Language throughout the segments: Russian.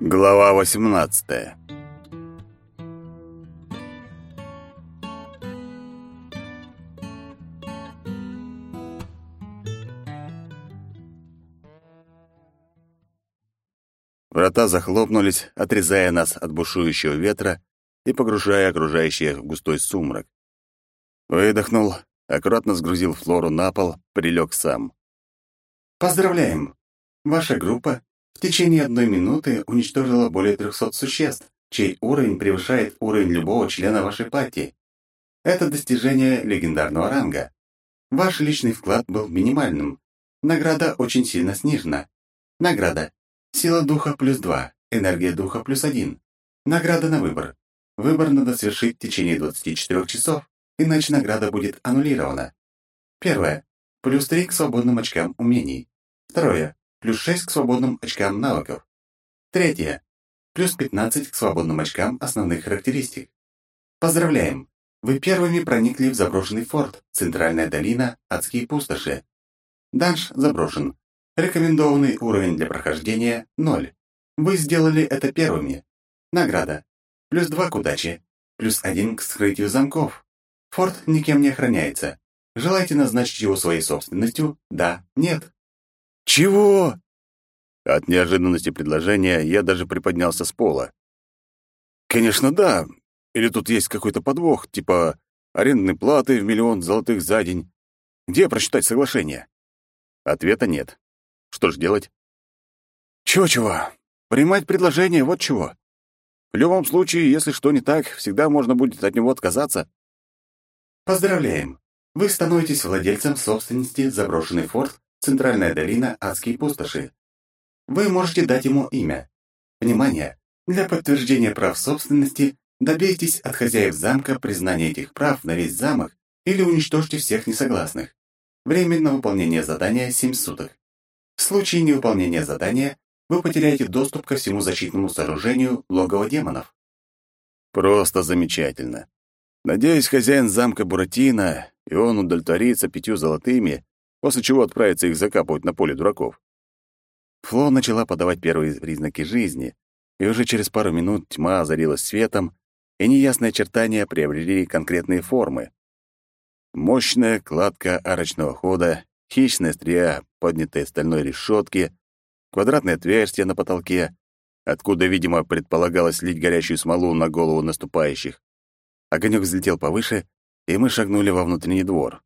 Глава 18. Врата захлопнулись, отрезая нас от бушующего ветра и погружая окружающее в густой сумрак. Выдохнул, аккуратно сгрузил Флору на пол, прилег сам. Поздравляем! Ваша группа в течение одной минуты уничтожила более 300 существ, чей уровень превышает уровень любого члена вашей партии. Это достижение легендарного ранга. Ваш личный вклад был минимальным. Награда очень сильно снижена. Награда. Сила духа плюс 2, энергия духа плюс 1. Награда на выбор. Выбор надо совершить в течение 24 часов, иначе награда будет аннулирована. Первое. Плюс 3 к свободным очкам умений. Второе плюс 6 к свободным очкам навыков. Третье. Плюс 15 к свободным очкам основных характеристик. Поздравляем! Вы первыми проникли в заброшенный форт, центральная долина, адские пустоши. Данж заброшен. Рекомендованный уровень для прохождения — 0. Вы сделали это первыми. Награда. Плюс 2 к удаче. Плюс 1 к скрытию замков. Форт никем не охраняется. Желаете назначить его своей собственностью? Да, нет. «Чего?» От неожиданности предложения я даже приподнялся с пола. «Конечно, да. Или тут есть какой-то подвох, типа арендной платы в миллион золотых за день. Где прочитать соглашение?» Ответа нет. Что ж делать? Чего-чего? Принимать предложение, вот чего. В любом случае, если что не так, всегда можно будет от него отказаться. Поздравляем! Вы становитесь владельцем собственности заброшенный форт Центральная долина Адские пустоши. Вы можете дать ему имя. Внимание! Для подтверждения прав собственности добейтесь от хозяев замка признания этих прав на весь замок или уничтожьте всех несогласных. Время выполнение задания 7 суток. В случае невыполнения задания вы потеряете доступ ко всему защитному сооружению логова демонов. Просто замечательно. Надеюсь, хозяин замка Буратино, и он удовлетворится пятью золотыми, после чего отправится их закапывать на поле дураков. Фло начала подавать первые признаки жизни, и уже через пару минут тьма озарилась светом, и неясные очертания приобрели конкретные формы. Мощная кладка арочного хода, хищная стрия, поднятая стальной решетки, квадратное отверстие на потолке, откуда, видимо, предполагалось лить горячую смолу на голову наступающих. Огонек взлетел повыше, и мы шагнули во внутренний двор.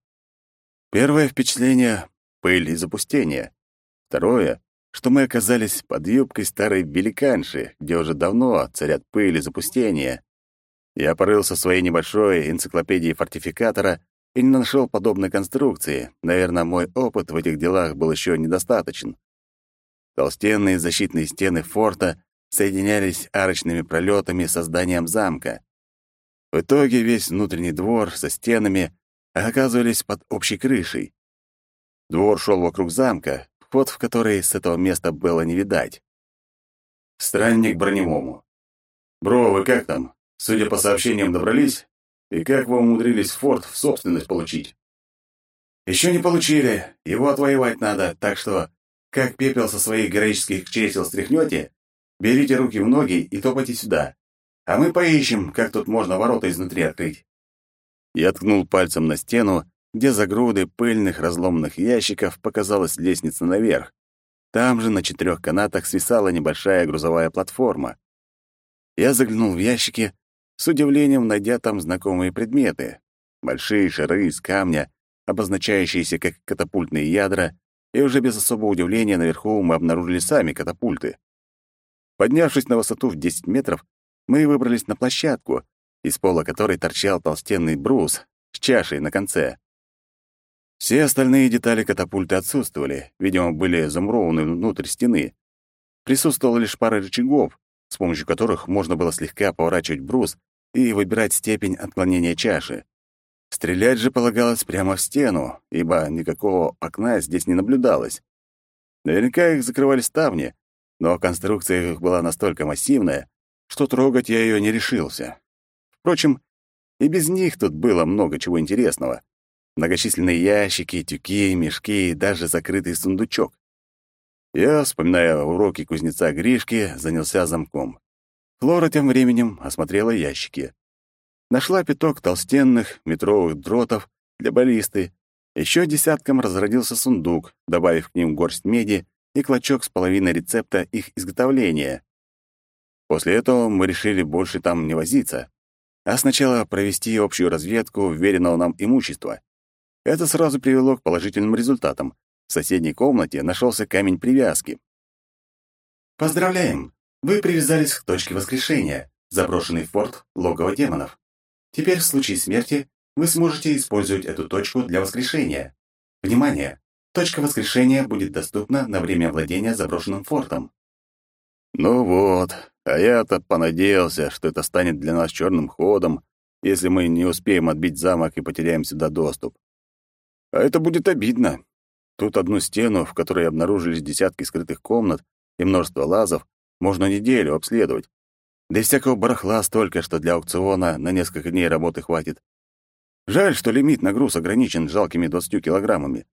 Первое впечатление — пыль и запустение. Второе — что мы оказались под юбкой старой великанши, где уже давно царят пыль и запустение. Я порылся в своей небольшой энциклопедии фортификатора и не нашел подобной конструкции. Наверное, мой опыт в этих делах был еще недостаточен. Толстенные защитные стены форта соединялись арочными пролетами с зданием замка. В итоге весь внутренний двор со стенами а оказывались под общей крышей. Двор шел вокруг замка, вход в который с этого места было не видать. Странник броневому. «Бро, вы как там? Судя по сообщениям, добрались? И как вы умудрились форт в собственность получить?» «Еще не получили. Его отвоевать надо, так что, как пепел со своих героических чресел стряхнете, берите руки в ноги и топайте сюда. А мы поищем, как тут можно ворота изнутри открыть». Я ткнул пальцем на стену, где за грудой пыльных разломанных ящиков показалась лестница наверх. Там же на четырех канатах свисала небольшая грузовая платформа. Я заглянул в ящики, с удивлением найдя там знакомые предметы. Большие шары из камня, обозначающиеся как катапультные ядра, и уже без особого удивления наверху мы обнаружили сами катапульты. Поднявшись на высоту в 10 метров, мы выбрались на площадку, из пола которой торчал толстенный брус с чашей на конце. Все остальные детали катапульты отсутствовали, видимо, были замурованы внутрь стены. Присутствовала лишь пара рычагов, с помощью которых можно было слегка поворачивать брус и выбирать степень отклонения чаши. Стрелять же полагалось прямо в стену, ибо никакого окна здесь не наблюдалось. Наверняка их закрывали ставни, но конструкция их была настолько массивная, что трогать я ее не решился. Впрочем, и без них тут было много чего интересного. Многочисленные ящики, тюки, мешки и даже закрытый сундучок. Я, вспоминая уроки кузнеца Гришки, занялся замком. Флора тем временем осмотрела ящики. Нашла пяток толстенных метровых дротов для баллисты. Еще десятком разродился сундук, добавив к ним горсть меди и клочок с половиной рецепта их изготовления. После этого мы решили больше там не возиться, а сначала провести общую разведку веренного нам имущества. Это сразу привело к положительным результатам. В соседней комнате нашелся камень привязки. Поздравляем! Вы привязались к точке воскрешения, заброшенный форт логово демонов. Теперь в случае смерти вы сможете использовать эту точку для воскрешения. Внимание! Точка воскрешения будет доступна на время владения заброшенным фортом. Ну вот, а я-то понадеялся, что это станет для нас черным ходом, если мы не успеем отбить замок и потеряем сюда доступ. А это будет обидно. Тут одну стену, в которой обнаружились десятки скрытых комнат и множество лазов, можно неделю обследовать. Да и всякого барахла столько, что для аукциона на несколько дней работы хватит. Жаль, что лимит на груз ограничен жалкими 20 килограммами.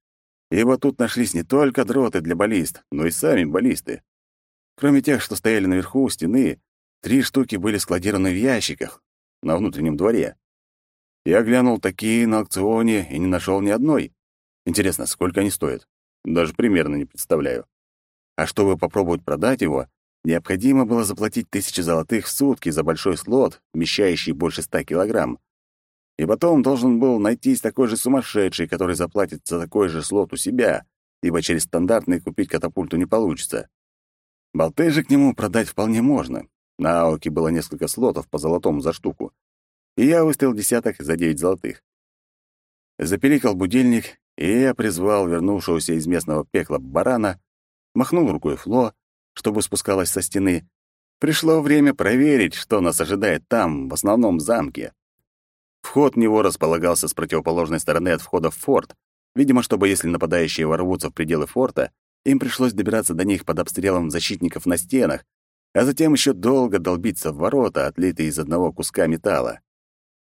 Ибо тут нашлись не только дроты для баллист, но и сами баллисты. Кроме тех, что стояли наверху у стены, три штуки были складированы в ящиках на внутреннем дворе. Я глянул такие на аукционе и не нашел ни одной. Интересно, сколько они стоят? Даже примерно не представляю. А чтобы попробовать продать его, необходимо было заплатить тысячи золотых в сутки за большой слот, вмещающий больше ста килограмм. И потом должен был найтись такой же сумасшедший, который заплатит за такой же слот у себя, ибо через стандартный купить катапульту не получится. Болты же к нему продать вполне можно. На Ауке было несколько слотов по золотому за штуку. И я выставил десяток за девять золотых. Запеликал будильник, и я призвал вернувшегося из местного пекла барана, махнул рукой Фло, чтобы спускалась со стены. Пришло время проверить, что нас ожидает там, в основном замке. Вход в него располагался с противоположной стороны от входа в форт, видимо, чтобы если нападающие ворвутся в пределы форта, им пришлось добираться до них под обстрелом защитников на стенах, а затем еще долго долбиться в ворота, отлитые из одного куска металла.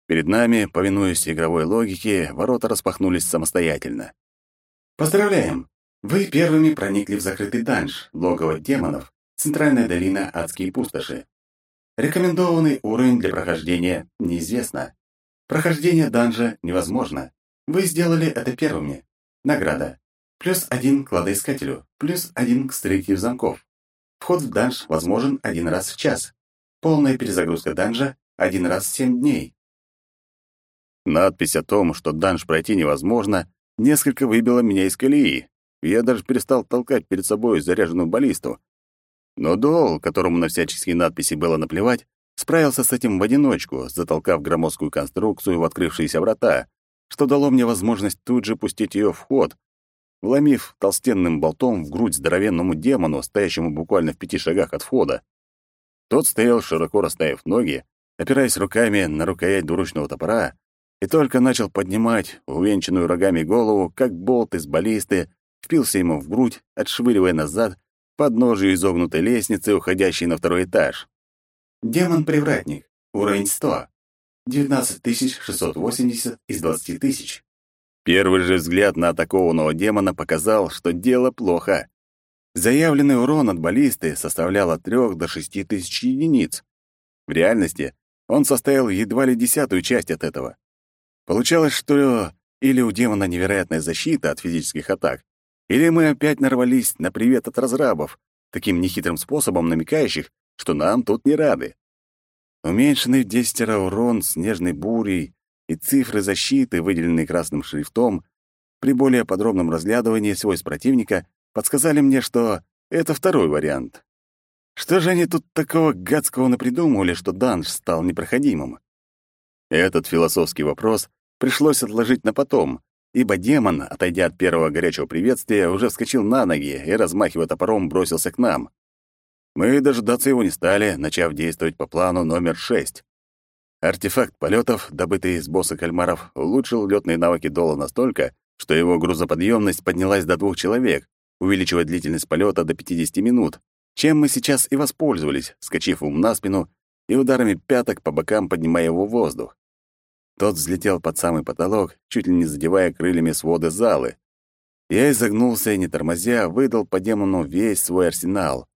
Перед нами, повинуясь игровой логике, ворота распахнулись самостоятельно. Поздравляем! Вы первыми проникли в закрытый данж, логово демонов, центральная долина Адские пустоши. Рекомендованный уровень для прохождения неизвестно. Прохождение данжа невозможно. Вы сделали это первыми. Награда. Плюс один к кладоискателю, плюс один к строителю замков. Вход в данж возможен один раз в час. Полная перезагрузка данжа один раз в семь дней. Надпись о том, что данж пройти невозможно, несколько выбила меня из колеи. Я даже перестал толкать перед собой заряженную баллисту. Но Дол, которому на всяческие надписи было наплевать, справился с этим в одиночку, затолкав громоздкую конструкцию в открывшиеся врата, что дало мне возможность тут же пустить ее в ход, вломив толстенным болтом в грудь здоровенному демону, стоящему буквально в пяти шагах от входа. Тот стоял, широко расставив ноги, опираясь руками на рукоять двуручного топора, и только начал поднимать увенчанную рогами голову, как болт из баллисты, впился ему в грудь, отшвыривая назад под ножью изогнутой лестницы, уходящей на второй этаж. Демон-привратник. Уровень 100. 19680 из 20 тысяч. Первый же взгляд на атакованного демона показал, что дело плохо. Заявленный урон от баллисты составлял от 3 до 6 тысяч единиц. В реальности он составил едва ли десятую часть от этого. Получалось, что или у демона невероятная защита от физических атак, или мы опять нарвались на привет от разрабов, таким нехитрым способом намекающих, что нам тут не рады. Уменьшенный в десятеро урон снежной бурей и цифры защиты, выделенные красным шрифтом, при более подробном разглядывании свойств противника, подсказали мне, что это второй вариант. Что же они тут такого гадского напридумывали, что данж стал непроходимым? Этот философский вопрос пришлось отложить на потом, ибо демон, отойдя от первого горячего приветствия, уже вскочил на ноги и, размахивая топором, бросился к нам. Мы дожидаться его не стали, начав действовать по плану номер шесть. Артефакт полетов, добытый из босса кальмаров, улучшил летные навыки Дола настолько, что его грузоподъемность поднялась до двух человек, увеличивая длительность полета до 50 минут, чем мы сейчас и воспользовались, скачив ум на спину и ударами пяток по бокам поднимая его в воздух. Тот взлетел под самый потолок, чуть ли не задевая крыльями своды залы. Я изогнулся и, не тормозя, выдал по демону весь свой арсенал.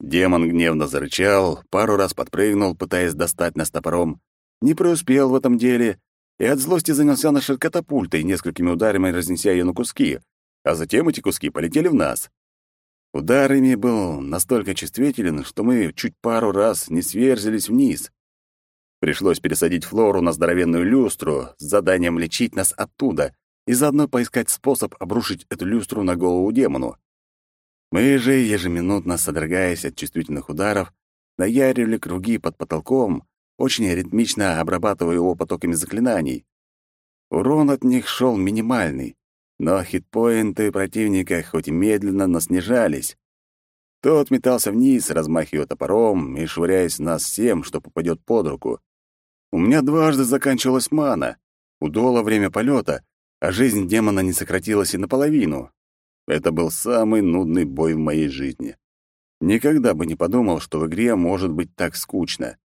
Демон гневно зарычал, пару раз подпрыгнул, пытаясь достать нас топором, не преуспел в этом деле и от злости занялся нашей катапультой, несколькими ударами разнеся ее на куски, а затем эти куски полетели в нас. Удар ими был настолько чувствителен, что мы чуть пару раз не сверзились вниз. Пришлось пересадить Флору на здоровенную люстру с заданием лечить нас оттуда и заодно поискать способ обрушить эту люстру на голову демону. Мы же, ежеминутно содрогаясь от чувствительных ударов, наяривали круги под потолком, очень ритмично обрабатывая его потоками заклинаний. Урон от них шел минимальный, но хитпоинты противника хоть и медленно, но снижались. Тот метался вниз, размахивая топором и швыряясь в нас всем, что попадет под руку. У меня дважды заканчивалась мана. Удоло время полета, а жизнь демона не сократилась и наполовину. Это был самый нудный бой в моей жизни. Никогда бы не подумал, что в игре может быть так скучно.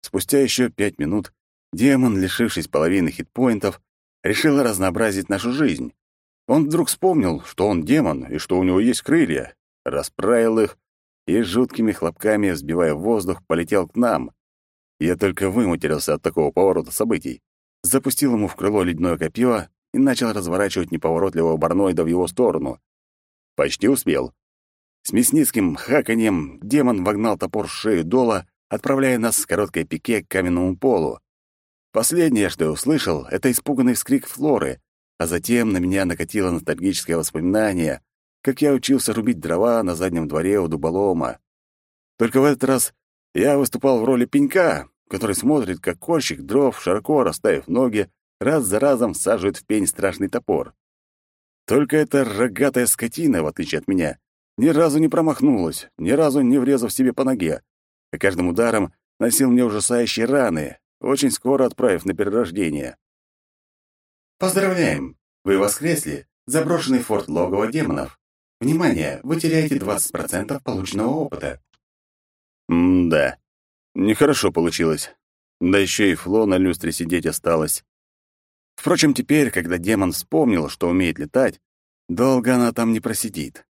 Спустя еще пять минут демон, лишившись половины хитпоинтов, решил разнообразить нашу жизнь. Он вдруг вспомнил, что он демон и что у него есть крылья, расправил их и жуткими хлопками, взбивая воздух, полетел к нам. Я только выматерился от такого поворота событий. Запустил ему в крыло ледяное копье и начал разворачивать неповоротливого барноида в его сторону. Почти успел. С мясницким хаканьем демон вогнал топор в шею Дола отправляя нас с короткой пике к каменному полу. Последнее, что я услышал, — это испуганный вскрик Флоры, а затем на меня накатило ностальгическое воспоминание, как я учился рубить дрова на заднем дворе у дуболома. Только в этот раз я выступал в роли пенька, который смотрит, как кольщик дров, широко расставив ноги, раз за разом саживает в пень страшный топор. Только эта рогатая скотина, в отличие от меня, ни разу не промахнулась, ни разу не врезав себе по ноге, а каждым ударом носил мне ужасающие раны, очень скоро отправив на перерождение. Поздравляем! Вы воскресли. Заброшенный форт логово демонов. Внимание, вы теряете 20% полученного опыта. М-да. Нехорошо получилось. Да еще и Фло на люстре сидеть осталось. Впрочем, теперь, когда демон вспомнил, что умеет летать, долго она там не просидит.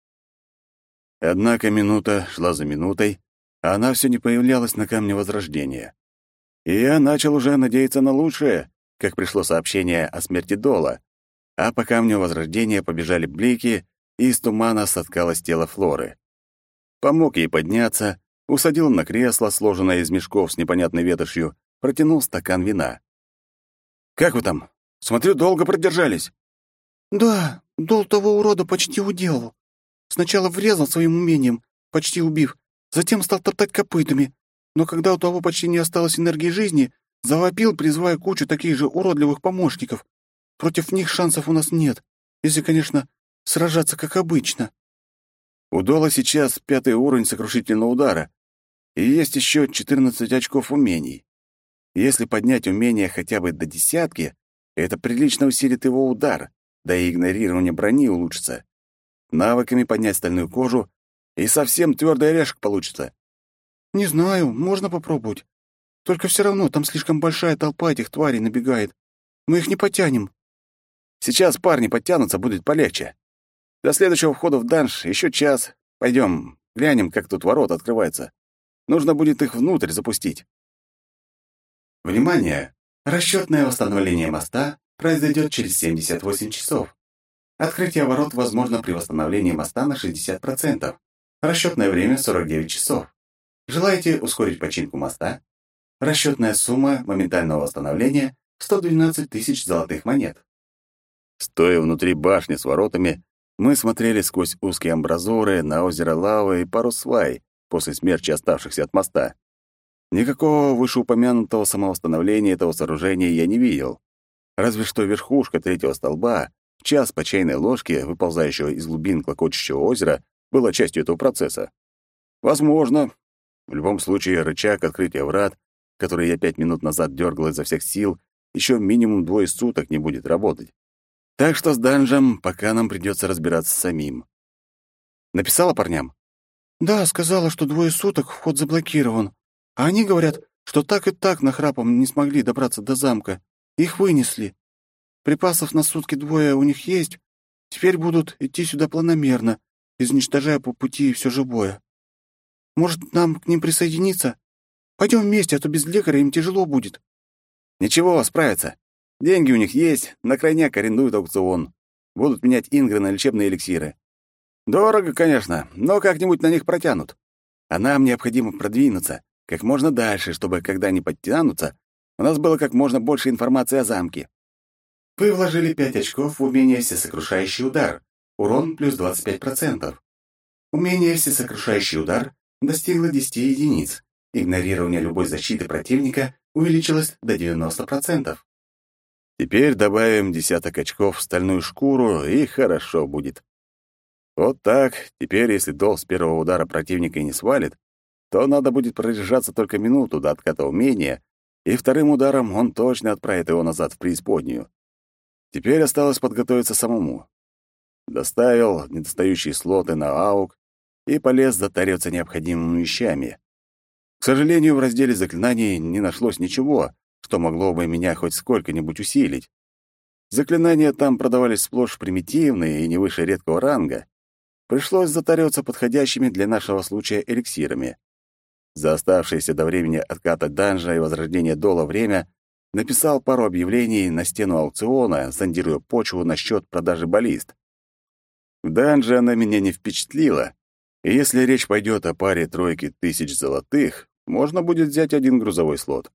Однако минута шла за минутой, а она все не появлялась на камне Возрождения. И я начал уже надеяться на лучшее, как пришло сообщение о смерти Дола, а по камню Возрождения побежали блики, и из тумана соткалось тело Флоры. Помог ей подняться, усадил на кресло, сложенное из мешков с непонятной ветошью, протянул стакан вина. «Как вы там? Смотрю, долго продержались». «Да, Дол того урода почти уделал. Сначала врезал своим умением, почти убив, Затем стал топтать копытами, но когда у того почти не осталось энергии жизни, завопил, призывая кучу таких же уродливых помощников. Против них шансов у нас нет, если, конечно, сражаться как обычно. У Дола сейчас пятый уровень сокрушительного удара, и есть еще 14 очков умений. Если поднять умение хотя бы до десятки, это прилично усилит его удар, да и игнорирование брони улучшится. Навыками поднять стальную кожу и совсем твердый орешек получится. Не знаю, можно попробовать. Только все равно там слишком большая толпа этих тварей набегает. Мы их не потянем. Сейчас парни подтянутся, будет полегче. До следующего входа в данж еще час. Пойдем, глянем, как тут ворота открываются. Нужно будет их внутрь запустить. Внимание! Расчетное восстановление моста произойдет через 78 часов. Открытие ворот возможно при восстановлении моста на 60%. Расчетное время 49 часов. Желаете ускорить починку моста? Расчетная сумма моментального восстановления 112 тысяч золотых монет. Стоя внутри башни с воротами, мы смотрели сквозь узкие амбразуры на озеро Лавы и пару свай после смерти оставшихся от моста. Никакого вышеупомянутого самовосстановления этого сооружения я не видел. Разве что верхушка третьего столба, в час по чайной ложке, выползающего из глубин клокочущего озера, была частью этого процесса. Возможно. В любом случае, рычаг открытия врат, который я пять минут назад дергал изо всех сил, еще минимум двое суток не будет работать. Так что с данжем пока нам придется разбираться самим. Написала парням? Да, сказала, что двое суток вход заблокирован. А они говорят, что так и так нахрапом не смогли добраться до замка. Их вынесли. Припасов на сутки двое у них есть. Теперь будут идти сюда планомерно, изничтожая по пути все живое. Может, нам к ним присоединиться? Пойдем вместе, а то без лекаря им тяжело будет». «Ничего, справятся. Деньги у них есть, на крайняк арендуют аукцион. Будут менять ингры на лечебные эликсиры. Дорого, конечно, но как-нибудь на них протянут. А нам необходимо продвинуться как можно дальше, чтобы, когда они подтянутся, у нас было как можно больше информации о замке. Вы вложили 5 очков в умение «Всесокрушающий удар». Урон плюс 25%. Умение «Всесокрушающий удар» достигло 10 единиц. Игнорирование любой защиты противника увеличилось до 90%. Теперь добавим десяток очков в стальную шкуру, и хорошо будет. Вот так, теперь, если дол с первого удара противника и не свалит, то надо будет продержаться только минуту до отката умения, и вторым ударом он точно отправит его назад в преисподнюю. Теперь осталось подготовиться самому. Доставил недостающие слоты на аук и полез затариваться необходимыми вещами. К сожалению, в разделе заклинаний не нашлось ничего, что могло бы меня хоть сколько-нибудь усилить. Заклинания там продавались сплошь примитивные и не выше редкого ранга. Пришлось затариваться подходящими для нашего случая эликсирами. За оставшееся до времени отката данжа и возрождения дола время написал пару объявлений на стену аукциона, зондируя почву насчет продажи баллист. В данже она меня не впечатлила, и если речь пойдет о паре тройки тысяч золотых, можно будет взять один грузовой слот.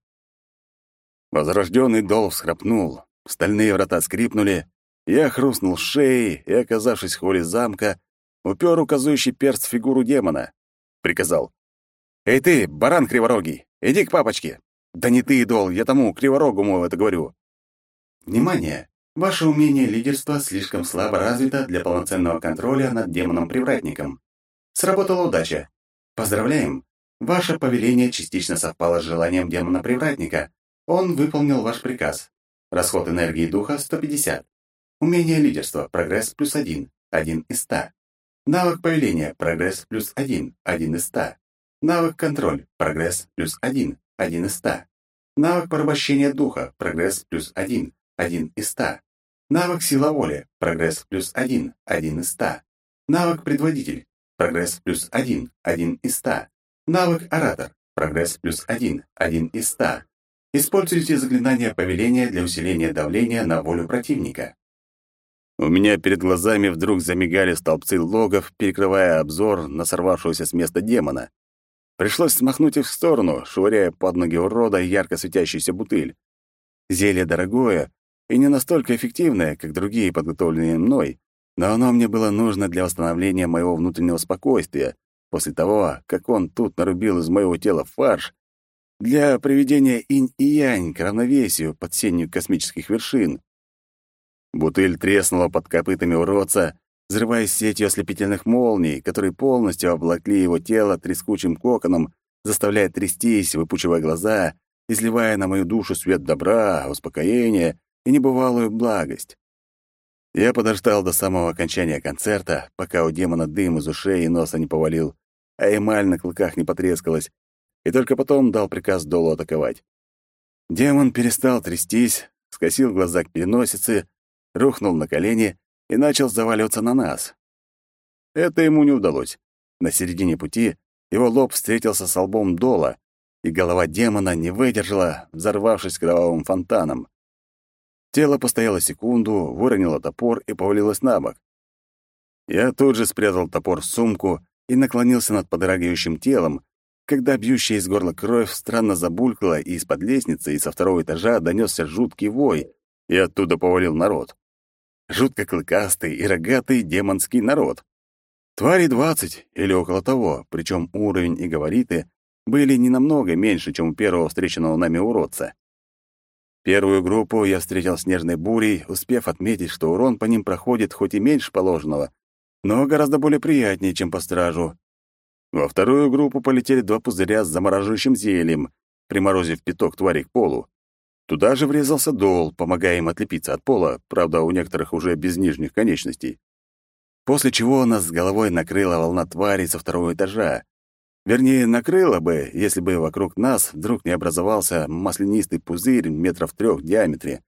Возрожденный дол всхрапнул, стальные врата скрипнули, я хрустнул шеей и, оказавшись в холле замка, упер указующий перст в фигуру демона. Приказал. «Эй ты, баран криворогий, иди к папочке!» «Да не ты, идол, я тому криворогому это говорю!» Внимание! Ваше умение лидерства слишком слабо развито для полноценного контроля над демоном-привратником. Сработала удача. Поздравляем! Ваше повеление частично совпало с желанием демона-привратника. Он выполнил ваш приказ. Расход энергии духа 150. Умение лидерства, прогресс плюс 1, 1 из 100. Навык повеления, прогресс плюс 1, 1 из 100. Навык контроль, прогресс плюс 1, 1 из 100. Навык порабощения духа, прогресс плюс 1, 1 из 100. Навык сила воли, прогресс плюс 1, 1 из 100. Навык предводитель, прогресс плюс 1, 1 из 100. Навык оратор, прогресс плюс 1, 1 из 100. Используйте заклинание повеления для усиления давления на волю противника. У меня перед глазами вдруг замигали столбцы логов, перекрывая обзор на сорвавшегося с места демона. Пришлось смахнуть их в сторону, швыряя под ноги урода ярко светящуюся бутыль. Зелье дорогое и не настолько эффективное, как другие, подготовленные мной, но оно мне было нужно для восстановления моего внутреннего спокойствия после того, как он тут нарубил из моего тела фарш, для приведения инь и янь к равновесию под сенью космических вершин. Бутыль треснула под копытами уродца, взрываясь сетью ослепительных молний, которые полностью обволокли его тело трескучим коконом, заставляя трястись, выпучивая глаза, изливая на мою душу свет добра, успокоения и небывалую благость. Я подождал до самого окончания концерта, пока у демона дым из ушей и носа не повалил, а эмаль на клыках не потрескалась, и только потом дал приказ Долу атаковать. Демон перестал трястись, скосил глаза к переносице рухнул на колени и начал заваливаться на нас. Это ему не удалось. На середине пути его лоб встретился с лбом Дола, и голова демона не выдержала, взорвавшись кровавым фонтаном. Тело постояло секунду, выронило топор и повалилось на бок. Я тут же спрятал топор в сумку и наклонился над подрагивающим телом, когда бьющая из горла кровь странно забулькала, и из-под лестницы и со второго этажа донесся жуткий вой, и оттуда повалил народ жутко клыкастый и рогатый демонский народ. Твари двадцать или около того, причем уровень и габариты были не намного меньше, чем у первого встреченного нами уродца. Первую группу я встретил снежной бурей, успев отметить, что урон по ним проходит хоть и меньше положенного, но гораздо более приятнее, чем по стражу. Во вторую группу полетели два пузыря с замораживающим зельем, приморозив пяток тварей к полу. Туда же врезался дол, помогая им отлепиться от пола, правда, у некоторых уже без нижних конечностей. После чего нас с головой накрыла волна тварей со второго этажа. Вернее, накрыла бы, если бы вокруг нас вдруг не образовался маслянистый пузырь метров трех в диаметре.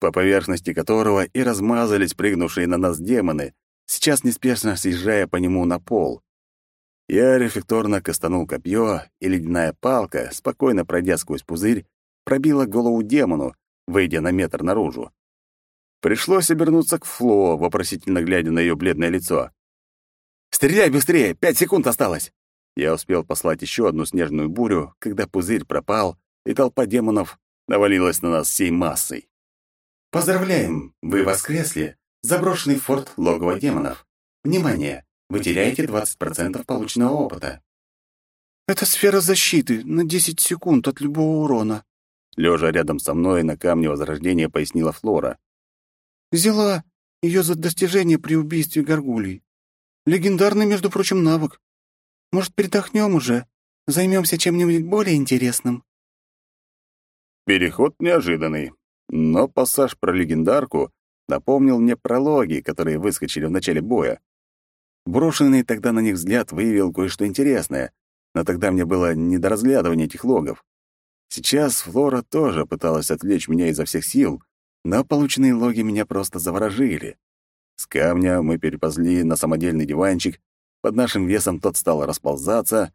по поверхности которого и размазались прыгнувшие на нас демоны, сейчас неспешно съезжая по нему на пол. Я рефлекторно кастанул копье, и ледяная палка, спокойно пройдя сквозь пузырь, пробила голову демону, выйдя на метр наружу. Пришлось обернуться к Фло, вопросительно глядя на ее бледное лицо. «Стреляй быстрее! Пять секунд осталось!» Я успел послать еще одну снежную бурю, когда пузырь пропал, и толпа демонов навалилась на нас всей массой. Поздравляем! Вы воскресли! Заброшенный форт логово демонов. Внимание! Вы теряете 20% полученного опыта. Это сфера защиты на 10 секунд от любого урона. Лежа рядом со мной на камне возрождения пояснила Флора. Взяла ее за достижение при убийстве горгулей. Легендарный, между прочим, навык. Может, передохнем уже? Займемся чем-нибудь более интересным?» Переход неожиданный, но пассаж про легендарку напомнил мне прологи, которые выскочили в начале боя. Брошенный тогда на них взгляд выявил кое-что интересное, но тогда мне было не до разглядывания этих логов. Сейчас Флора тоже пыталась отвлечь меня изо всех сил, но полученные логи меня просто заворожили. С камня мы переползли на самодельный диванчик, под нашим весом тот стал расползаться,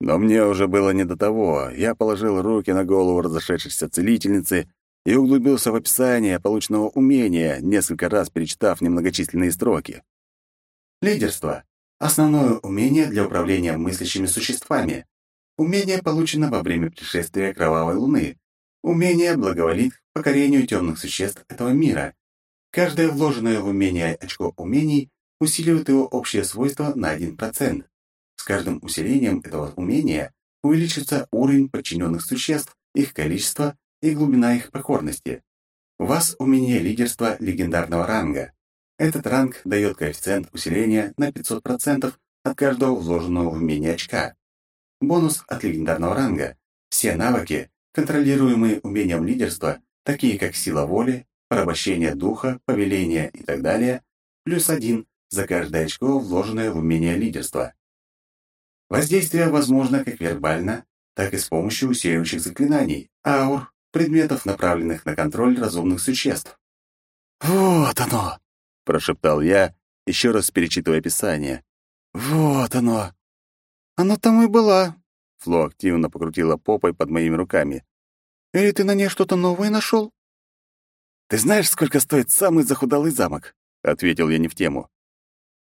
но мне уже было не до того. Я положил руки на голову разошедшейся целительницы и углубился в описание полученного умения, несколько раз перечитав немногочисленные строки. Лидерство. Основное умение для управления мыслящими существами. Умение получено во время пришествия Кровавой Луны. Умение благоволит к покорению темных существ этого мира. Каждое вложенное в умение очко умений усиливает его общее свойство на 1%. С каждым усилением этого умения увеличится уровень подчиненных существ, их количество и глубина их покорности. У вас умение лидерства легендарного ранга. Этот ранг дает коэффициент усиления на 500% от каждого вложенного в умение очка. Бонус от легендарного ранга. Все навыки, контролируемые умением лидерства, такие как сила воли, порабощение духа, повеление и так далее, плюс один за каждое очко, вложенное в умение лидерства. Воздействие возможно как вербально, так и с помощью усиливающих заклинаний, аур, предметов, направленных на контроль разумных существ. «Вот оно!» — прошептал я, еще раз перечитывая описание. «Вот оно!» «Оно там и была!» Фло активно покрутила попой под моими руками. «Или ты на ней что-то новое нашел?» «Ты знаешь, сколько стоит самый захудалый замок?» — ответил я не в тему.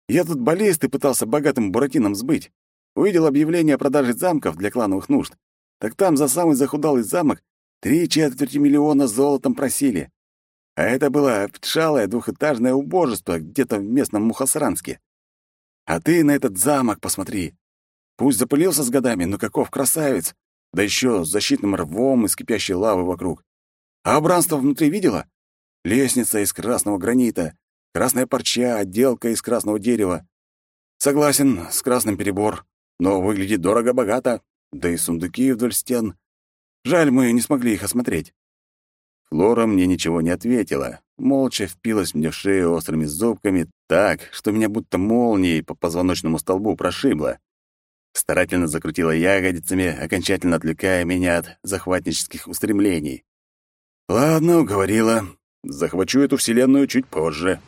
«Я тут баллист и пытался богатым буратином сбыть. Увидел объявление о продаже замков для клановых нужд. Так там за самый захудалый замок три четверти миллиона золотом просили. А это было обтшалое двухэтажное убожество где-то в местном Мухасранске. А ты на этот замок посмотри. Пусть запылился с годами, но каков красавец. Да еще с защитным рвом из кипящей лавы вокруг. А убранство внутри видела? Лестница из красного гранита, красная парча, отделка из красного дерева. Согласен, с красным перебор, но выглядит дорого-богато, да и сундуки вдоль стен. Жаль, мы не смогли их осмотреть. Флора мне ничего не ответила, молча впилась мне в шею острыми зубками так, что меня будто молнией по позвоночному столбу прошибло. Старательно закрутила ягодицами, окончательно отвлекая меня от захватнических устремлений. «Ладно, уговорила. Захвачу эту вселенную чуть позже».